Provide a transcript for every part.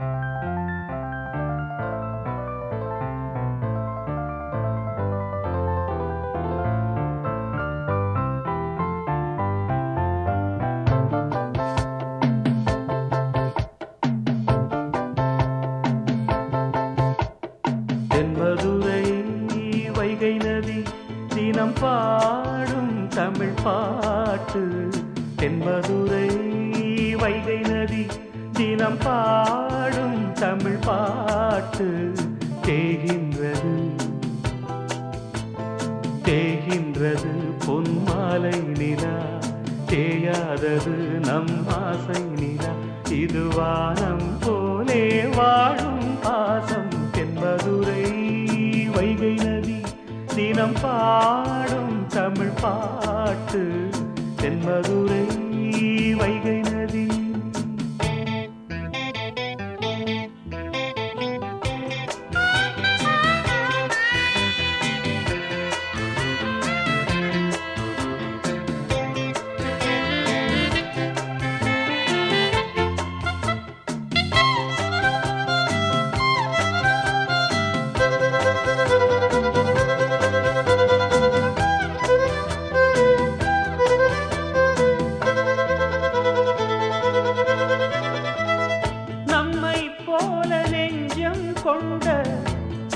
தென்மதுரை வைகை நதி தினம் பாடும் தமிழ் பாட்டு. தென்மதுரை வைகை நதி தினம் பாடும் தமிழ் பாட்டு தேகின்றது. தேகின்றது பொன்மாலை நிலா தேயாதது நம் ஆசை நிலா. இது வானம் போலே வாழும் பாசம் தென்மதுரை வைகை நதி. தினம் பாடும் தமிழ் பாட்டு தென்மதுரை வைகை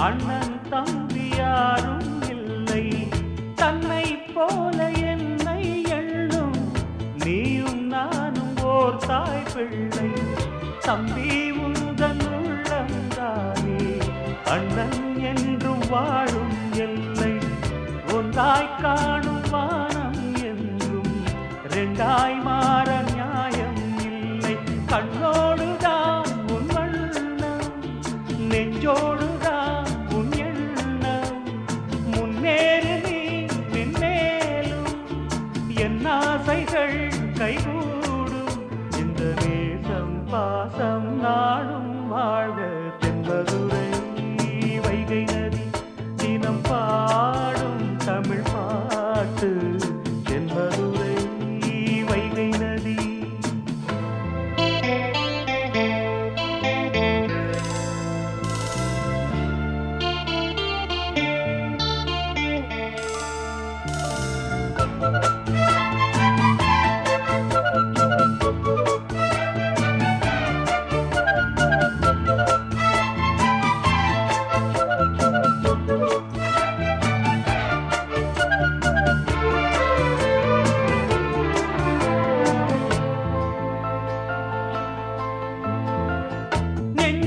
அண்ணன் தம்பி யாரும் இல்லை. தன்னை போல என்னை எண்ணும். நீயும் நானும் ஓர் தாய் பிள்ளை. தம்பி உந்தன் உள்ளந்தானே அண்ணன் என்று வாழும் எல்லை. ஒன்றாய் காணும் வானம் என்றும். ரெண்டாய் மாற என் ஆசைகள் கைகூடும். இந்த நேசம் பாசம் நாடும் வாழ்க.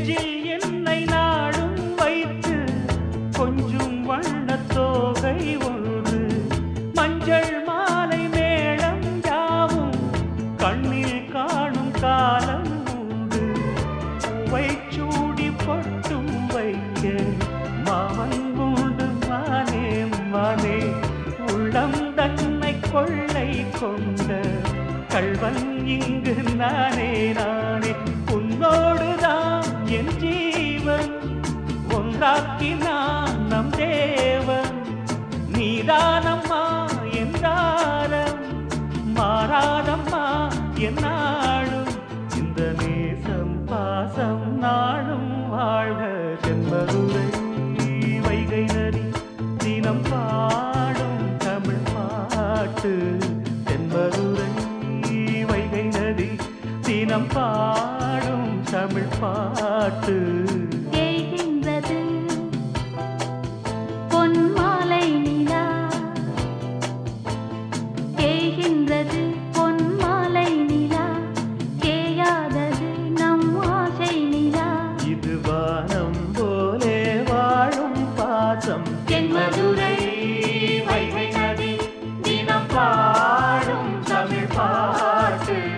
நெஞ்சில் என்னை நாடும் வைத்து கொஞ்சம் வண்ணத் தோகை ஒன்று. மஞ்சள் மாலை மேளம் யாவும் கண்ணில் காணும் காலம் உண்டு. பூவை சூடி பொட்டும் வைக்க மாமன் உண்டு மானே மானே. உள்ளம் தன்னை கொள்ளை கொண்ட கல்வன் இங்கு நானே நானே. உன்னோடுதான் என் ஜீவன் ஒன்றாக்கினான் நம் தேவன். பாட்டு தேய்கின்றது பொன்மாலை நிலா. தேய்கின்றது பொன்மாலை நிலா. தேயாதது நம் ஆசை நிலா. இது வானம் போலே வாழும் பாசம். தென்மதுரை வைகை நதி தினம் பாடும் தமிழ் பாட்டு.